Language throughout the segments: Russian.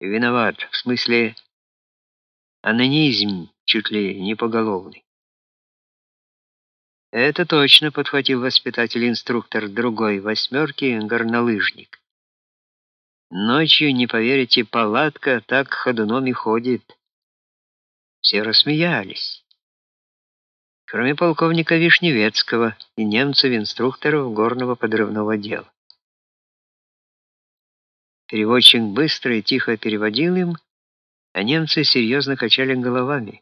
виноват, в смысле анонизм чуть ли не поголовный. Это точно, подхватил воспитатель-инструктор другой восьмерки, горнолыжник. Ночью, не поверите, палатка так ходуном и ходит. Все рассмеялись. Кроме полковника Вишневецкого и немцев-инструкторов горного подрывного дела. Переводчик быстро и тихо переводил им, а немцы серьезно качали головами,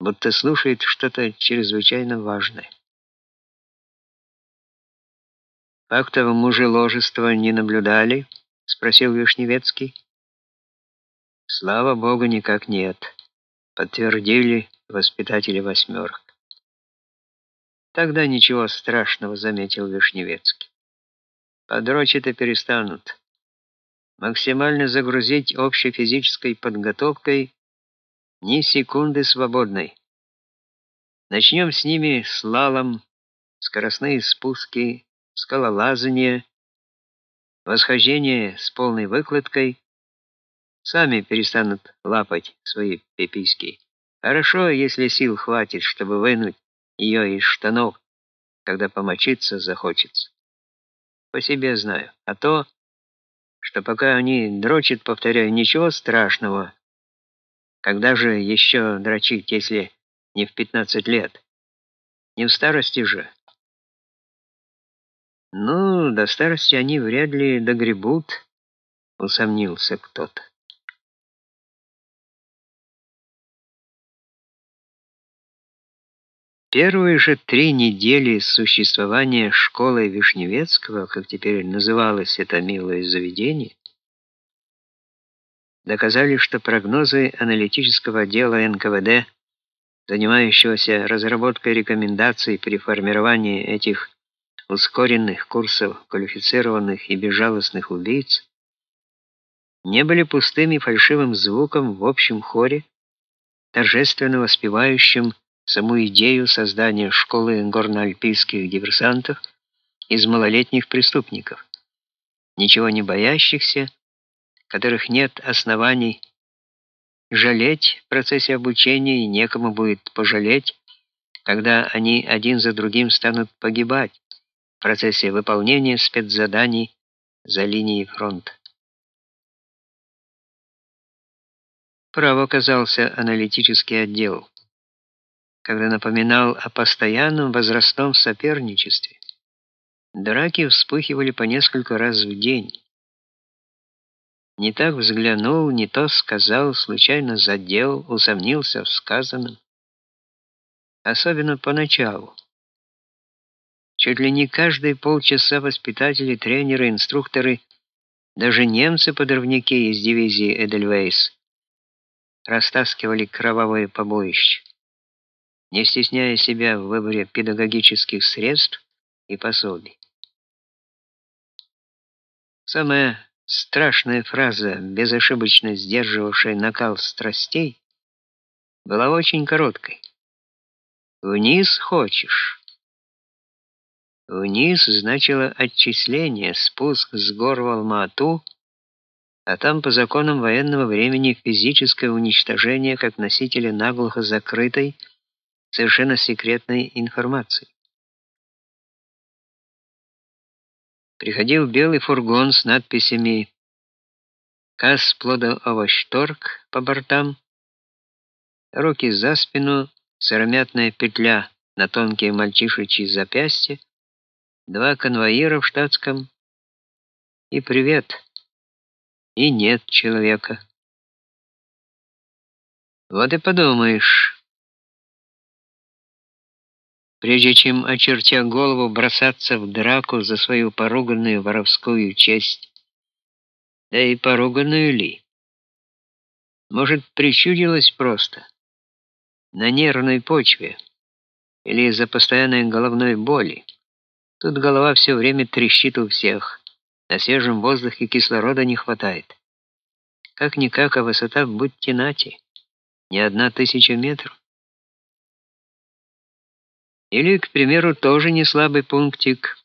будто слушают что-то чрезвычайно важное. Фактов мужеложества не наблюдали? спросил Вишневецкий. Слава богу, никак нет, подтвердили воспитатели восьмерок. Тогда ничего страшного, заметил Вишневецкий. Подрочить-то перестанут. Максимально загрузить общей физической подготовкой ни секунды свободной. Начнем с ними слалом, скоростные спуски, скалолазание, восхождение с полной выкладкой, сами перестанут лапать свои пеписьки. Хорошо, если сил хватит, чтобы вынуть ее из штанов, когда помочиться захочется. По себе знаю. А то, что пока они дрочат, повторяю, ничего страшного. Когда же еще дрочить, если не в 15 лет? Не в старости же. Ну, до старости они вряд ли догребут, усомнился кто-то. Первые же три недели существования школы Вишневецкого, как теперь называлось это милое заведение, доказали, что прогнозы аналитического отдела НКВД, занимающегося разработкой рекомендаций при формировании этих ускоренных курсов квалифицированных и безжалостных убийц не были пустым и фальшивым звуком в общем хоре, торжественно воспевающим саму идею создания школы горно-альпийских диверсантов из малолетних преступников, ничего не боящихся, которых нет оснований жалеть в процессе обучения и некому будет пожалеть, когда они один за другим станут погибать в процессе выполнения спецзаданий за линией фронта. Прав оказался аналитический отдел, когда напоминал о постоянном возрастном соперничестве. Драки вспыхивали по несколько раз в день. Не так взглянул, не то сказал, случайно задел, усомнился в сказанном. Особенно поначалу. Чуть ли не каждые полчаса воспитатели, тренеры, инструкторы, даже немцы-подрывники из дивизии Эдельвейс растаскивали кровавое побоище, не стесняя себя в выборе педагогических средств и пособий. Самая страшная фраза, безошибочно сдерживавшая накал страстей, была очень короткой. «Вниз хочешь?» Вниз значило отчисление, спуск с гор в Алма-Ату, а там по законам военного времени физическое уничтожение как носителя наглухо закрытой, совершенно секретной информации. Приходил белый фургон с надписями «Кас плодоовощторг» по бортам, руки за спину, сыромятная петля на тонкие мальчишечьи запястья, два конвоира в штатском и привет. И нет человека. Вот и подумаешь. Прежде чем очертя голову бросаться в драку за свою поруганную воровскую честь, да и поруганную ли? Может, причудилось просто на нервной почве или из-за постоянной головной боли. Тут голова все время трещит у всех. На свежем воздухе кислорода не хватает. Как-никак, а высота будьте нати. Не одна тысяча метров. Или, к примеру, тоже не слабый пунктик.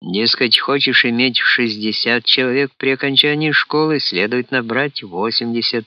Дескать, хочешь иметь 60 человек при окончании школы, следует набрать 80